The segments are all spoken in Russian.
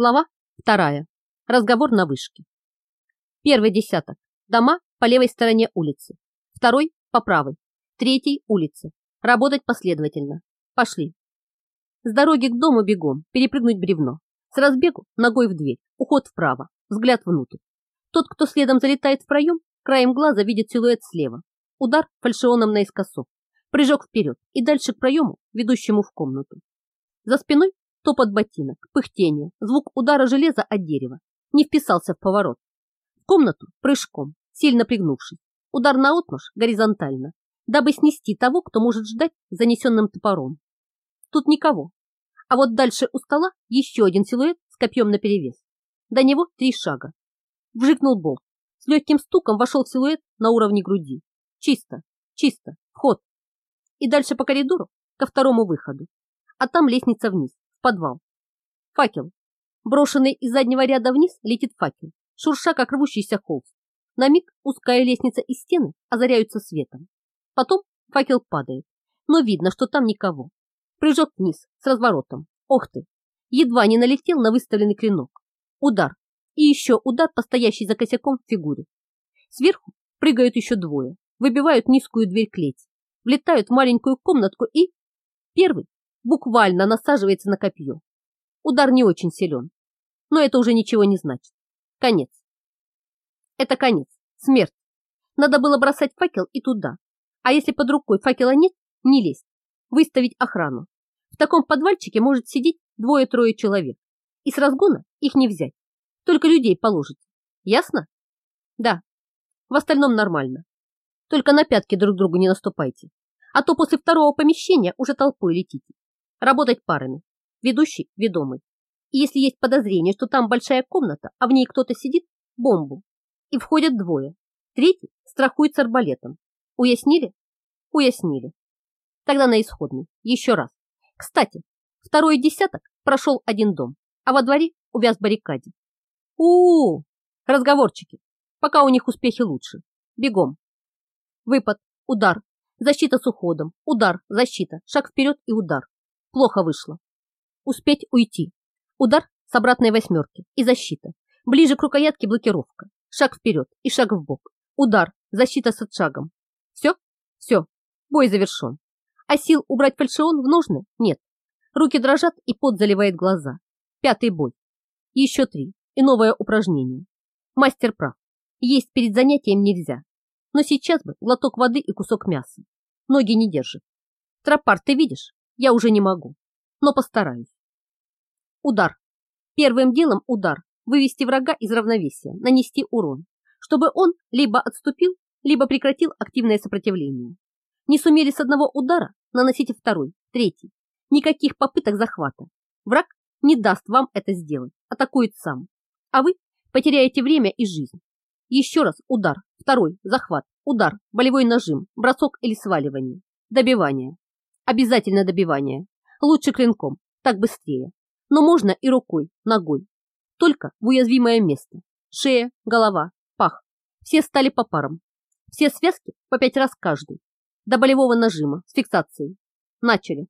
Глава вторая. Разговор на вышке. Первый десяток. Дома по левой стороне улицы. Второй по правой. Третий улицы. Работать последовательно. Пошли. С дороги к дому бегом, перепрыгнуть бревно. С разбегу ногой в дверь, уход вправо, взгляд внутрь. Тот, кто следом залетает в проем, краем глаза видит силуэт слева. Удар фальшионом наискосок. Прыжок вперед и дальше к проему, ведущему в комнату. За спиной топот ботинок, пыхтение, звук удара железа от дерева. Не вписался в поворот. В комнату прыжком, сильно пригнувшись. Удар на наотмашь горизонтально, дабы снести того, кто может ждать занесенным топором. Тут никого. А вот дальше у стола еще один силуэт с копьем наперевес. До него три шага. Вжикнул болт. С легким стуком вошел в силуэт на уровне груди. Чисто, чисто, вход. И дальше по коридору ко второму выходу. А там лестница вниз, подвал. Факел. Брошенный из заднего ряда вниз летит факел, шурша, как рвущийся холст. На миг узкая лестница и стены озаряются светом. Потом факел падает, но видно, что там никого. Прыжок вниз с разворотом. Ох ты! Едва не налетел на выставленный клинок. Удар. И еще удар по стоящей за косяком фигуре. Сверху прыгают еще двое, выбивают низкую дверь клеть, влетают в маленькую комнатку и... Первый буквально насаживается на копье. Удар не очень силен, но это уже ничего не значит. Конец. Это конец, смерть. Надо было бросать факел и туда. А если под рукой факела нет, не лезть. Выставить охрану. В таком подвальчике может сидеть двое-трое человек. И с разгона их не взять. Только людей положите. Ясно? Да. В остальном нормально. Только на пятки друг другу не наступайте. А то после второго помещения уже толпой летите. Работать парами. Ведущий, ведомый. И если есть подозрение, что там большая комната, а в ней кто-то сидит, бомбу и входят двое. Третий страхует с арбалетом. Уяснили? Уяснили. Тогда на исходный. Еще раз. Кстати, второй десяток прошел один дом, а во дворе увяз баррикаде. у у, -у Разговорчики. Пока у них успехи лучше. Бегом. Выпад, удар, защита с уходом, удар, защита, шаг вперед и удар. Плохо вышло. Успеть уйти. Удар с обратной восьмерки и защита. Ближе к рукоятке блокировка. Шаг вперед и шаг в бок. Удар, защита с отшагом. Все? Все. Бой завершен. А сил убрать фальшион в нужны? Нет. Руки дрожат и пот заливает глаза. Пятый бой. Еще три. И новое упражнение. Мастер прав. Есть перед занятием нельзя. Но сейчас бы глоток воды и кусок мяса. Ноги не держат. Тропар, ты видишь? Я уже не могу. Но постараюсь. Удар. Первым делом удар вывести врага из равновесия, нанести урон, чтобы он либо отступил, либо прекратил активное сопротивление. Не сумели с одного удара, наносите второй, третий. Никаких попыток захвата. Враг не даст вам это сделать, атакует сам. А вы потеряете время и жизнь. Еще раз удар, второй, захват, удар, болевой нажим, бросок или сваливание. Добивание. Обязательно добивание. Лучше клинком, так быстрее. Но можно и рукой, ногой, только в уязвимое место. Шея, голова, пах. Все стали по парам. Все связки по пять раз каждый. До болевого нажима с фиксацией. Начали.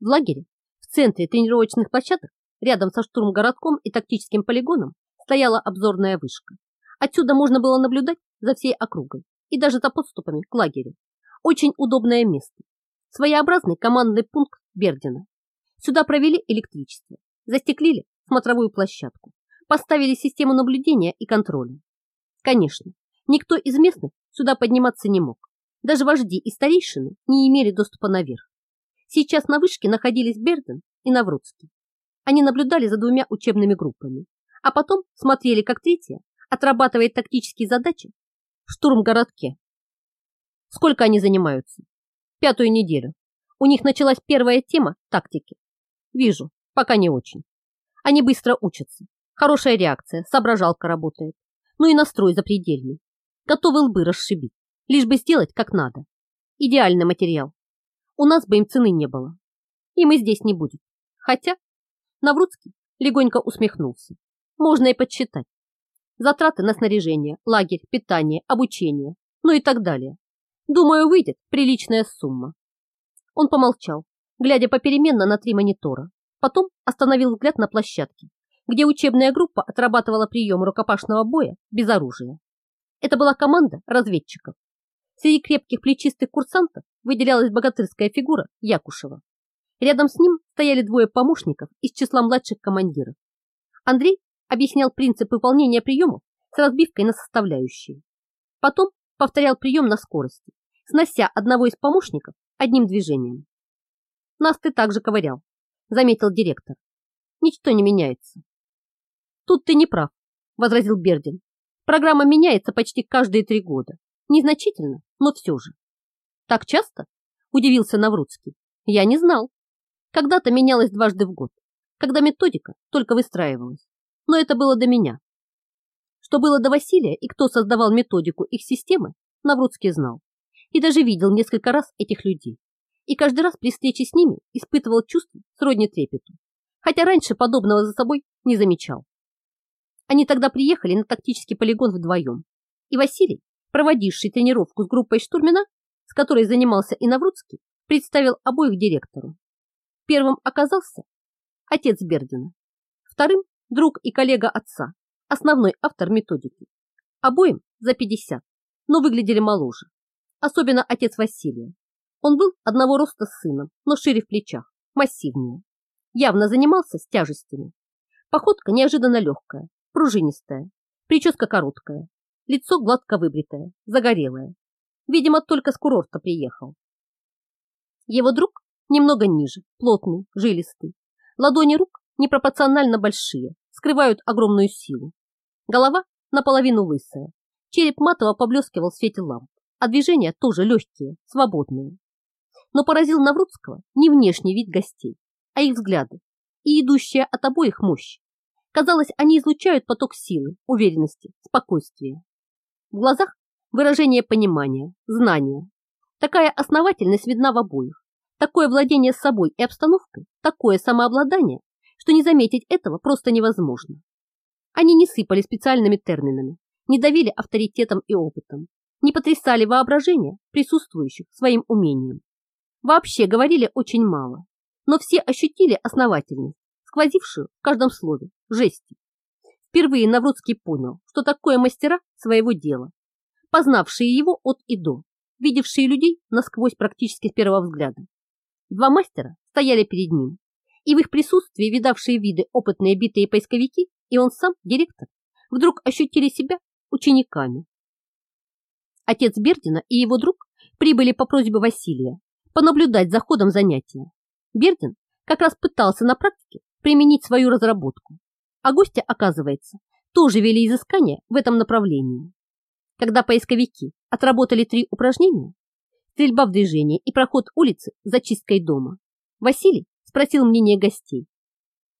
В лагере, в центре тренировочных площадок, рядом со штурмгородком и тактическим полигоном, стояла обзорная вышка. Отсюда можно было наблюдать за всей округой и даже за подступами к лагерю. Очень удобное место. Своеобразный командный пункт Бердина. Сюда провели электричество, застеклили смотровую площадку, поставили систему наблюдения и контроля. Конечно, никто из местных сюда подниматься не мог. Даже вожди и старейшины не имели доступа наверх. Сейчас на вышке находились Берден и Наврудский. Они наблюдали за двумя учебными группами, а потом смотрели, как третья отрабатывает тактические задачи в штурмгородке. Сколько они занимаются? Пятую неделю. У них началась первая тема тактики. Вижу, пока не очень. Они быстро учатся. Хорошая реакция, соображалка работает. Ну и настрой запредельный. Готовы лбы расшибить, лишь бы сделать как надо. Идеальный материал. У нас бы им цены не было. И мы здесь не будет. Хотя Наврудский легонько усмехнулся. Можно и подсчитать. Затраты на снаряжение, лагерь, питание, обучение, ну и так далее. Думаю, выйдет приличная сумма. Он помолчал, глядя попеременно на три монитора. Потом остановил взгляд на площадке, где учебная группа отрабатывала прием рукопашного боя без оружия. Это была команда разведчиков. Среди крепких плечистых курсантов выделялась богатырская фигура Якушева. Рядом с ним стояли двое помощников из числа младших командиров. Андрей объяснял принцип выполнения приемов с разбивкой на составляющие. Потом повторял прием на скорости, снося одного из помощников одним движением. «Нас ты также ковырял», — заметил директор. «Ничто не меняется». «Тут ты не прав», — возразил Бердин. «Программа меняется почти каждые три года. Незначительно, но все же». «Так часто?» — удивился Наврудский. «Я не знал. Когда-то менялось дважды в год, когда методика только выстраивалась. Но это было до меня. Что было до Василия и кто создавал методику их системы, Наврудский знал. И даже видел несколько раз этих людей. И каждый раз при встрече с ними испытывал чувство сродни трепету. Хотя раньше подобного за собой не замечал. Они тогда приехали на тактический полигон вдвоем. И Василий, проводивший тренировку с группой штурмина, с которой занимался и Наврудский, представил обоих директору. Первым оказался отец Бердина, вторым – друг и коллега отца, основной автор методики. Обоим за 50, но выглядели моложе. Особенно отец Василия. Он был одного роста с сыном, но шире в плечах, массивнее. Явно занимался с тяжестями. Походка неожиданно легкая, пружинистая, прическа короткая, лицо гладко выбритое, загорелое. Видимо, только с курорта приехал. Его друг немного ниже, плотный, жилистый. Ладони рук непропорционально большие, скрывают огромную силу. Голова наполовину лысая, череп матово поблескивал в свете ламп, а движения тоже легкие, свободные. Но поразил Наврудского не внешний вид гостей, а их взгляды и идущая от обоих мощь. Казалось, они излучают поток силы, уверенности, спокойствия. В глазах выражение понимания, знания. Такая основательность видна в обоих. Такое владение собой и обстановкой, такое самообладание, что не заметить этого просто невозможно. Они не сыпали специальными терминами, не давили авторитетом и опытом, не потрясали воображение присутствующих своим умением. Вообще говорили очень мало, но все ощутили основательность, сквозившую в каждом слове, жести. Впервые Наврудский понял, что такое мастера своего дела, познавшие его от и до, видевшие людей насквозь практически с первого взгляда. Два мастера стояли перед ним, и в их присутствии видавшие виды опытные битые поисковики и он сам, директор, вдруг ощутили себя учениками. Отец Бердина и его друг прибыли по просьбе Василия понаблюдать за ходом занятия. Бердин как раз пытался на практике применить свою разработку, а гости, оказывается, тоже вели изыскания в этом направлении. Когда поисковики отработали три упражнения, стрельба в движении и проход улицы за чисткой дома. Василий спросил мнение гостей.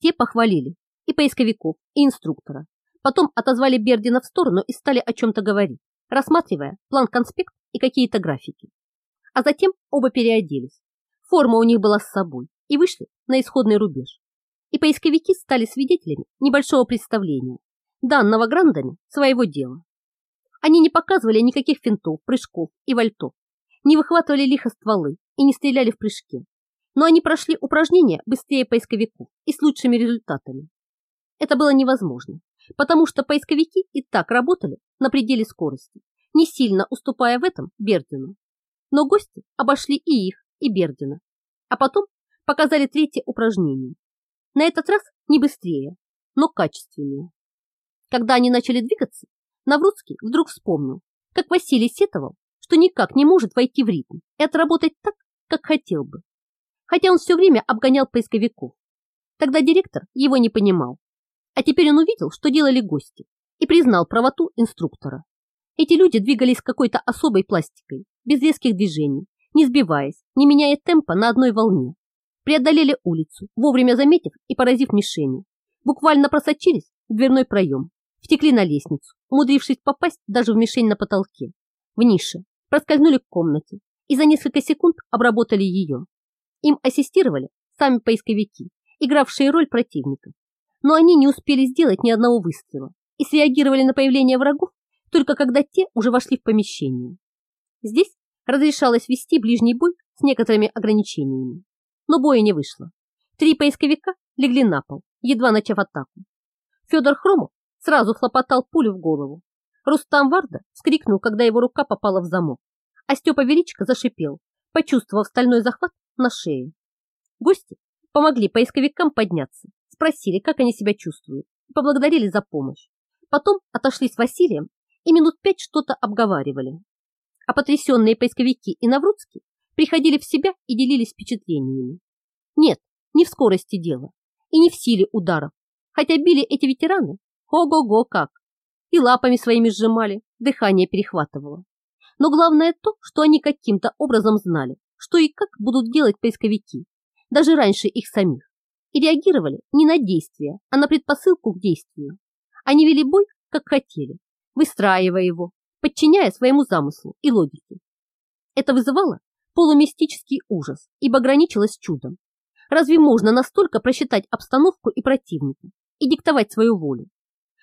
Те похвалили и поисковиков, и инструктора. Потом отозвали Бердина в сторону и стали о чем-то говорить, рассматривая план-конспект и какие-то графики. А затем оба переоделись. Форма у них была с собой и вышли на исходный рубеж. И поисковики стали свидетелями небольшого представления, данного грандами своего дела. Они не показывали никаких финтов, прыжков и вальтов, не выхватывали лихо стволы и не стреляли в прыжке. Но они прошли упражнения быстрее поисковиков и с лучшими результатами. Это было невозможно, потому что поисковики и так работали на пределе скорости, не сильно уступая в этом Бердину. Но гости обошли и их, и Бердина, а потом показали третье упражнение. На этот раз не быстрее, но качественнее. Когда они начали двигаться, Наврудский вдруг вспомнил, как Василий сетовал что никак не может войти в ритм и отработать так, как хотел бы. Хотя он все время обгонял поисковиков. Тогда директор его не понимал. А теперь он увидел, что делали гости, и признал правоту инструктора. Эти люди двигались какой-то особой пластикой, без резких движений, не сбиваясь, не меняя темпа на одной волне. Преодолели улицу, вовремя заметив и поразив мишени. Буквально просочились в дверной проем, втекли на лестницу, умудрившись попасть даже в мишень на потолке, в нише, проскользнули к комнате и за несколько секунд обработали ее. Им ассистировали сами поисковики, игравшие роль противника. Но они не успели сделать ни одного выстрела и среагировали на появление врагов только когда те уже вошли в помещение. Здесь разрешалось вести ближний бой с некоторыми ограничениями. Но боя не вышло. Три поисковика легли на пол, едва начав атаку. Федор Хромов сразу хлопотал пулю в голову. Рустам Варда вскрикнул, когда его рука попала в замок, а Степа Величко зашипел, почувствовав стальной захват на шее. Гости помогли поисковикам подняться, спросили, как они себя чувствуют, и поблагодарили за помощь. Потом отошли с Василием и минут пять что-то обговаривали. А потрясенные поисковики и Наврудский приходили в себя и делились впечатлениями. Нет, не в скорости дела и не в силе ударов, хотя били эти ветераны ого-го как, и лапами своими сжимали, дыхание перехватывало. Но главное то, что они каким-то образом знали, что и как будут делать поисковики, даже раньше их самих, и реагировали не на действия, а на предпосылку к действию. Они вели бой, как хотели, выстраивая его, подчиняя своему замыслу и логике. Это вызывало полумистический ужас, ибо граничилось чудом. Разве можно настолько просчитать обстановку и противника и диктовать свою волю?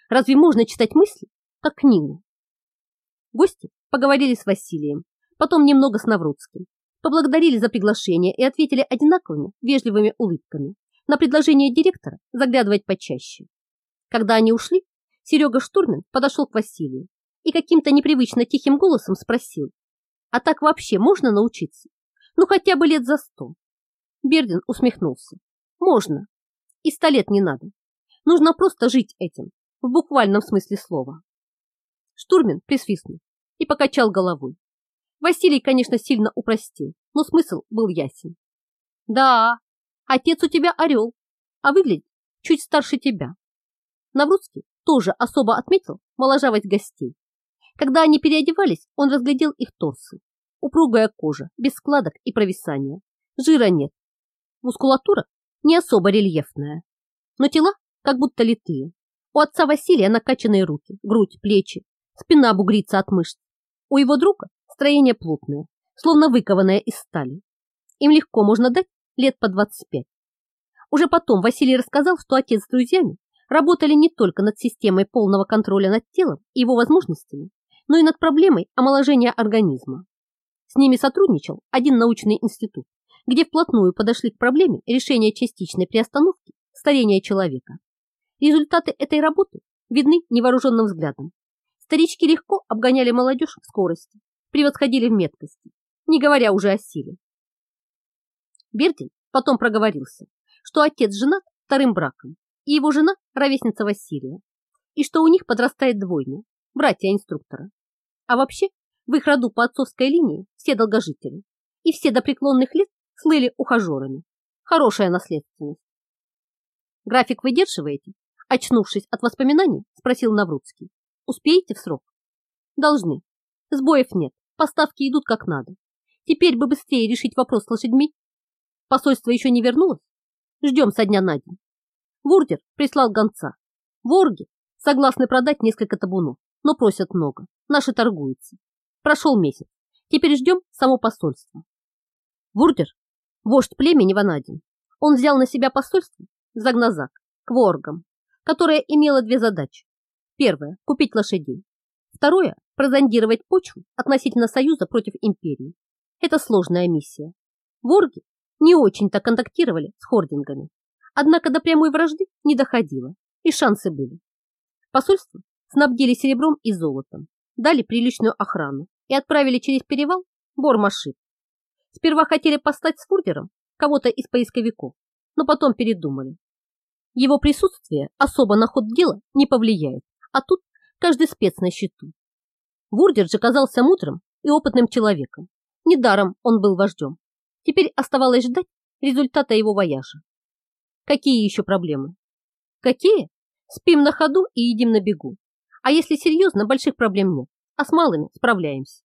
Разве можно читать мысли, как книгу? Гости поговорили с Василием, потом немного с Наврудским, поблагодарили за приглашение и ответили одинаковыми вежливыми улыбками на предложение директора заглядывать почаще. Когда они ушли, Серега Штурмин подошел к Василию и каким-то непривычно тихим голосом спросил, а так вообще можно научиться? Ну хотя бы лет за сто. Бердин усмехнулся. Можно. И сто лет не надо. Нужно просто жить этим, в буквальном смысле слова. Штурмин присвистнул и покачал головой. Василий, конечно, сильно упростил, но смысл был ясен. Да, отец у тебя орел, а выглядит чуть старше тебя. Наврудский тоже особо отметил моложавость гостей. Когда они переодевались, он разглядел их торсы. Упругая кожа, без складок и провисания. Жира нет. Мускулатура не особо рельефная, но тела как будто литые. У отца Василия накачанные руки, грудь, плечи, спина бугрится от мышц. У его друга строение плотное, словно выкованное из стали. Им легко можно дать лет по 25. Уже потом Василий рассказал, что отец с друзьями работали не только над системой полного контроля над телом и его возможностями, но и над проблемой омоложения организма. С ними сотрудничал один научный институт, где вплотную подошли к проблеме решения частичной приостановки старения человека. Результаты этой работы видны невооруженным взглядом. Старички легко обгоняли молодежь в скорости, превосходили в меткости, не говоря уже о силе. Бердин потом проговорился, что отец женат вторым браком, и его жена – ровесница Василия, и что у них подрастает двойня, братья инструктора. А вообще, в их роду по отцовской линии все долгожители, и все до преклонных лет слыли ухажерами. Хорошая наследственность. График выдерживаете? Очнувшись от воспоминаний, спросил Наврудский. Успеете в срок? Должны. Сбоев нет, поставки идут как надо. Теперь бы быстрее решить вопрос с лошадьми. Посольство еще не вернулось? Ждем со дня на день. Вурдер прислал гонца. Ворги согласны продать несколько табунов, но просят много. Наши торгуются. Прошел месяц. Теперь ждем само посольство. Вурдер, вождь племени Ванадин, он взял на себя посольство в Загназак, к воргам, которая имела две задачи. Первое – купить лошадей. Второе – прозондировать почву относительно союза против империи. Это сложная миссия. Ворги не очень-то контактировали с хордингами, однако до прямой вражды не доходило, и шансы были. Посольство снабдили серебром и золотом, дали приличную охрану и отправили через перевал бормашит. Сперва хотели послать с фурдером кого-то из поисковиков, но потом передумали. Его присутствие особо на ход дела не повлияет, а тут каждый спец на счету. Вурдер же казался мудрым и опытным человеком. Недаром он был вождем. Теперь оставалось ждать результата его вояжа. Какие еще проблемы? Какие? Спим на ходу и едим на бегу. А если серьезно, больших проблем нет, а с малыми справляемся.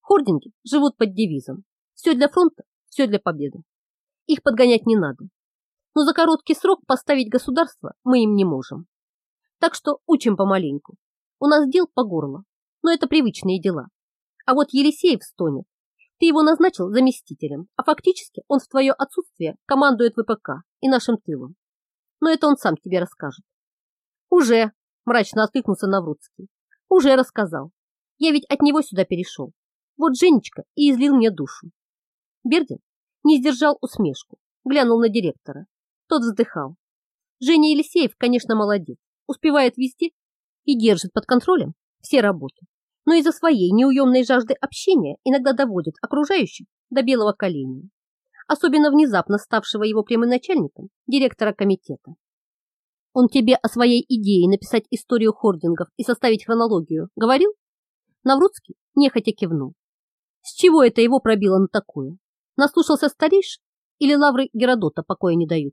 Хординги живут под девизом. Все для фронта, все для победы. Их подгонять не надо но за короткий срок поставить государство мы им не можем. Так что учим помаленьку. У нас дел по горло, но это привычные дела. А вот Елисеев стонет. Ты его назначил заместителем, а фактически он в твое отсутствие командует ВПК и нашим тылом. Но это он сам тебе расскажет. Уже, мрачно откликнулся Наврудский. Уже рассказал. Я ведь от него сюда перешел. Вот Женечка и излил мне душу. Бердин не сдержал усмешку, глянул на директора тот вздыхал. Женя Елисеев, конечно, молодец. успевает везде и держит под контролем все работы, но из-за своей неуемной жажды общения иногда доводит окружающих до белого коленя, особенно внезапно ставшего его прямым начальником, директора комитета. Он тебе о своей идее написать историю хордингов и составить хронологию говорил? Наврудский нехотя кивнул. С чего это его пробило на такое? Наслушался старейш или лавры Геродота покоя не дают?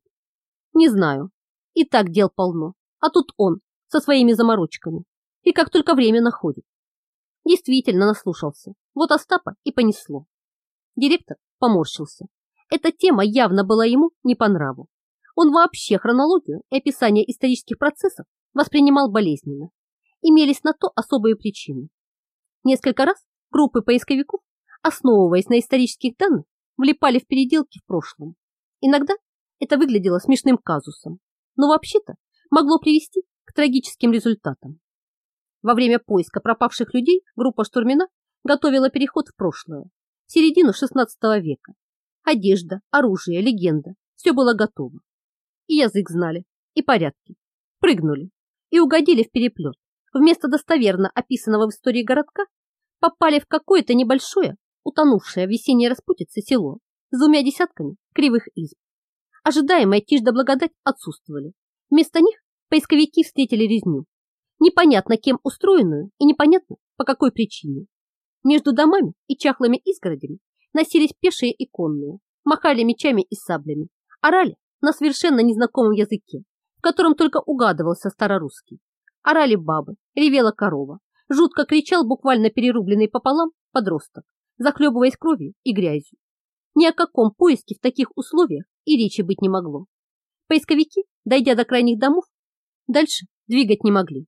Не знаю. И так дел полно. А тут он со своими заморочками. И как только время находит. Действительно наслушался. Вот Остапа и понесло. Директор поморщился. Эта тема явно была ему не по нраву. Он вообще хронологию и описание исторических процессов воспринимал болезненно. Имелись на то особые причины. Несколько раз группы поисковиков, основываясь на исторических данных, влипали в переделки в прошлом. Иногда это выглядело смешным казусом, но вообще-то могло привести к трагическим результатам. Во время поиска пропавших людей группа Штурмина готовила переход в прошлое, в середину XVI века. Одежда, оружие, легенда – все было готово. И язык знали, и порядки. Прыгнули и угодили в переплет. Вместо достоверно описанного в истории городка попали в какое-то небольшое, утонувшее в весенней распутице село с двумя десятками кривых изб. Ожидаемая тишь да благодать отсутствовали. Вместо них поисковики встретили резню. Непонятно кем устроенную и непонятно по какой причине. Между домами и чахлыми изгородями носились пешие и конные, махали мечами и саблями, орали на совершенно незнакомом языке, в котором только угадывался старорусский. Орали бабы, ревела корова, жутко кричал буквально перерубленный пополам подросток, захлебываясь кровью и грязью. Ни о каком поиске в таких условиях и речи быть не могло. Поисковики, дойдя до крайних домов, дальше двигать не могли.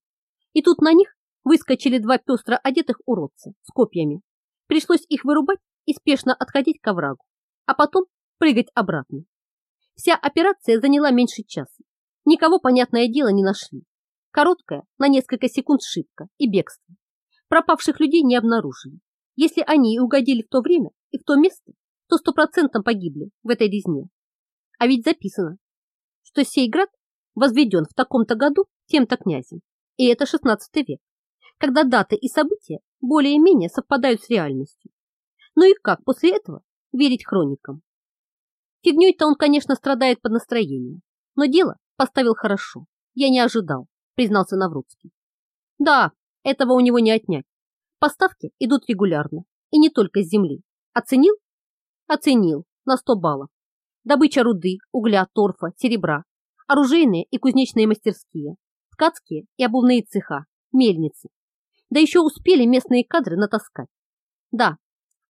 И тут на них выскочили два пестро одетых уродца с копьями. Пришлось их вырубать и спешно отходить к оврагу, а потом прыгать обратно. Вся операция заняла меньше часа. Никого, понятное дело, не нашли. Короткая, на несколько секунд шибка и бегство. Пропавших людей не обнаружили. Если они и угодили в то время и в то место, то стопроцентно погибли в этой резне. А ведь записано, что сей град возведен в таком-то году тем-то князем. И это 16 век, когда даты и события более-менее совпадают с реальностью. Ну и как после этого верить хроникам? Фигней-то он, конечно, страдает под настроением, но дело поставил хорошо. Я не ожидал, признался Наврудский. Да, этого у него не отнять. Поставки идут регулярно, и не только с земли. Оценил? Оценил на 100 баллов. Добыча руды, угля, торфа, серебра, оружейные и кузнечные мастерские, ткацкие и обувные цеха, мельницы. Да еще успели местные кадры натаскать. Да,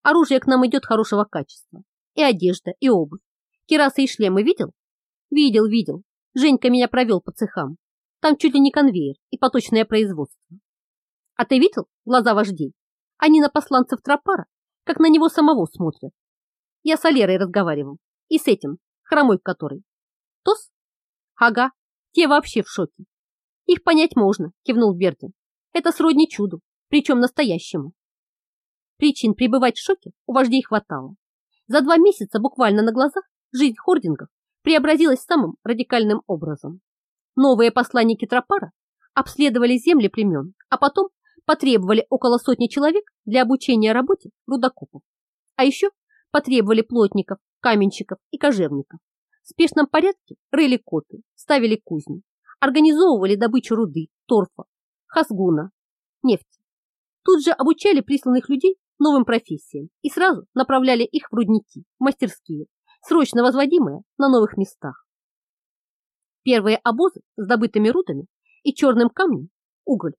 оружие к нам идет хорошего качества. И одежда, и обувь. Кирасы и шлемы видел? Видел, видел. Женька меня провел по цехам. Там чуть ли не конвейер и поточное производство. А ты видел глаза вождей? Они на посланцев Тропара, как на него самого смотрят. Я с Алерой разговаривал. И с этим, хромой который. Тос? Ага, те вообще в шоке. Их понять можно, кивнул Бердин. Это сродни чуду, причем настоящему. Причин пребывать в шоке у вождей хватало. За два месяца буквально на глазах жизнь хордингов преобразилась самым радикальным образом. Новые посланники Тропара обследовали земли племен, а потом потребовали около сотни человек для обучения работе рудокопов. А еще потребовали плотников, каменщиков и кожевников. В спешном порядке рыли коты, ставили кузни, организовывали добычу руды, торфа, хасгуна, нефти. Тут же обучали присланных людей новым профессиям и сразу направляли их в рудники, мастерские, срочно возводимые на новых местах. Первые обозы с добытыми рудами и черным камнем, уголь,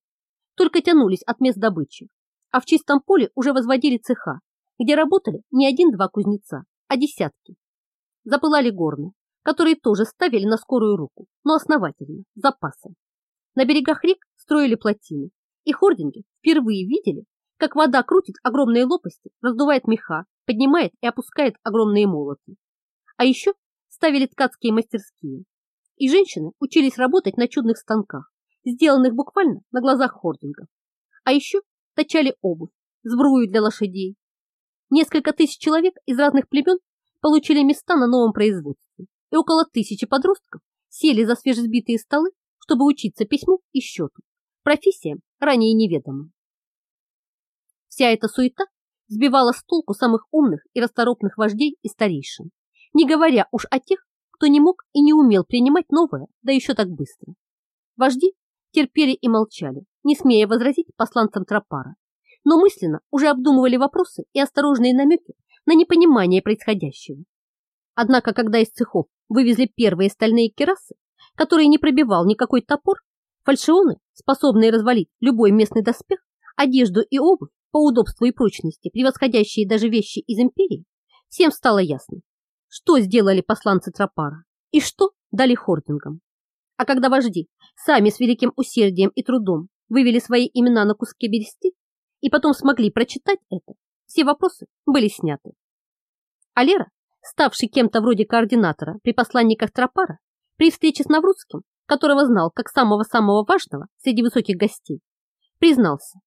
только тянулись от мест добычи, а в чистом поле уже возводили цеха, где работали не один-два кузнеца, а десятки. Запылали горны, которые тоже ставили на скорую руку, но основательно, запасом. На берегах рек строили плотины, и хординги впервые видели, как вода крутит огромные лопасти, раздувает меха, поднимает и опускает огромные молоты. А еще ставили ткацкие мастерские. И женщины учились работать на чудных станках, сделанных буквально на глазах хордингов. А еще точали обувь, сбрую для лошадей, Несколько тысяч человек из разных племен получили места на новом производстве, и около тысячи подростков сели за свежесбитые столы, чтобы учиться письму и счету, профессиям ранее неведомым. Вся эта суета сбивала с толку самых умных и расторопных вождей и старейшин, не говоря уж о тех, кто не мог и не умел принимать новое, да еще так быстро. Вожди терпели и молчали, не смея возразить посланцам Тропара, но мысленно уже обдумывали вопросы и осторожные намеки на непонимание происходящего. Однако, когда из цехов вывезли первые стальные керасы, которые не пробивал никакой топор, фальшионы, способные развалить любой местный доспех, одежду и обувь по удобству и прочности, превосходящие даже вещи из империи, всем стало ясно, что сделали посланцы Тропара и что дали хордингам. А когда вожди сами с великим усердием и трудом вывели свои имена на куске бересты и потом смогли прочитать это, все вопросы были сняты. А Лера, ставший кем-то вроде координатора при посланниках Тропара, при встрече с Наврудским, которого знал как самого-самого важного среди высоких гостей, признался.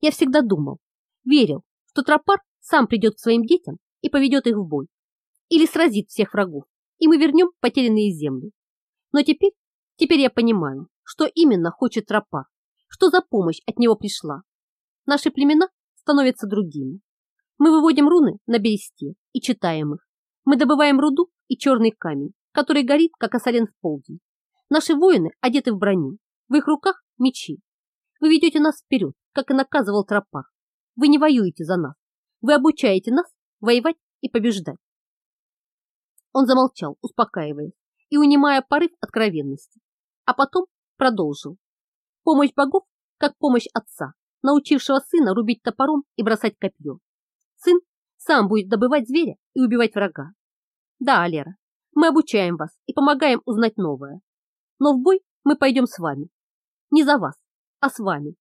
Я всегда думал, верил, что Тропар сам придет к своим детям и поведет их в бой или сразит всех врагов, и мы вернем потерянные земли. Но теперь, теперь я понимаю, что именно хочет тропа, что за помощь от него пришла. Наши племена становятся другими. Мы выводим руны на бересте и читаем их. Мы добываем руду и черный камень, который горит, как осолен в полдень. Наши воины одеты в броню, в их руках мечи. Вы ведете нас вперед, как и наказывал тропа. Вы не воюете за нас. Вы обучаете нас воевать и побеждать. Он замолчал, успокаиваясь и унимая порыв откровенности, а потом продолжил. Помощь богов, как помощь отца, научившего сына рубить топором и бросать копье. Сын сам будет добывать зверя и убивать врага. Да, Алера, мы обучаем вас и помогаем узнать новое. Но в бой мы пойдем с вами. Не за вас, а с вами.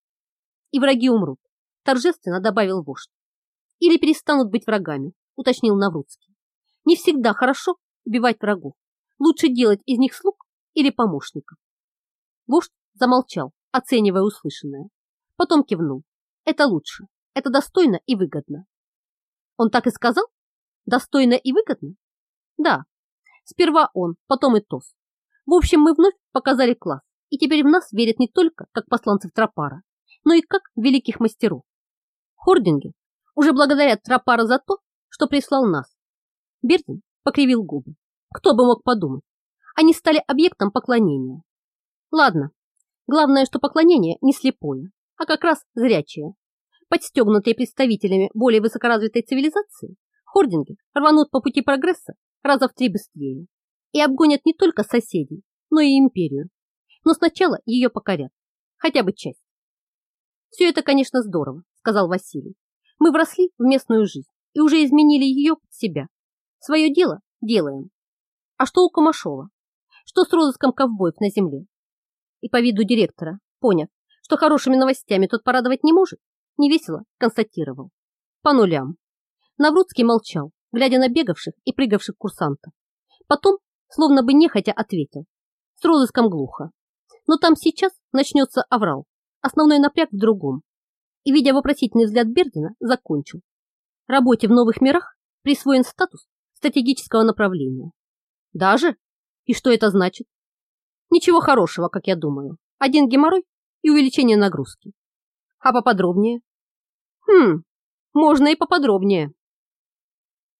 И враги умрут, торжественно добавил вождь. Или перестанут быть врагами, уточнил Наврудский. Не всегда хорошо убивать врагов. Лучше делать из них слуг или помощников. Вождь замолчал, оценивая услышанное. Потом кивнул. Это лучше. Это достойно и выгодно. Он так и сказал? Достойно и выгодно? Да. Сперва он, потом и Тос. В общем, мы вновь показали класс, и теперь в нас верят не только как посланцев Тропара, но и как великих мастеров. Хординги уже благодарят Тропара за то, что прислал нас. Бердин покривил губы. Кто бы мог подумать? Они стали объектом поклонения. Ладно, главное, что поклонение не слепое, а как раз зрячее. Подстегнутые представителями более высокоразвитой цивилизации, хординги рванут по пути прогресса раза в три быстрее и обгонят не только соседей, но и империю. Но сначала ее покорят, хотя бы часть. Все это, конечно, здорово, сказал Василий. Мы вросли в местную жизнь и уже изменили ее под себя. Свое дело делаем. А что у Камашова? Что с розыском ковбоев на земле? И по виду директора, поняв, что хорошими новостями тот порадовать не может, невесело констатировал. По нулям. Наврудский молчал, глядя на бегавших и прыгавших курсантов. Потом, словно бы нехотя, ответил. С розыском глухо. Но там сейчас начнется аврал. Основной напряг в другом. И, видя вопросительный взгляд Бердина, закончил. Работе в новых мирах присвоен статус стратегического направления. Даже? И что это значит? Ничего хорошего, как я думаю. Один геморрой и увеличение нагрузки. А поподробнее? Хм, можно и поподробнее.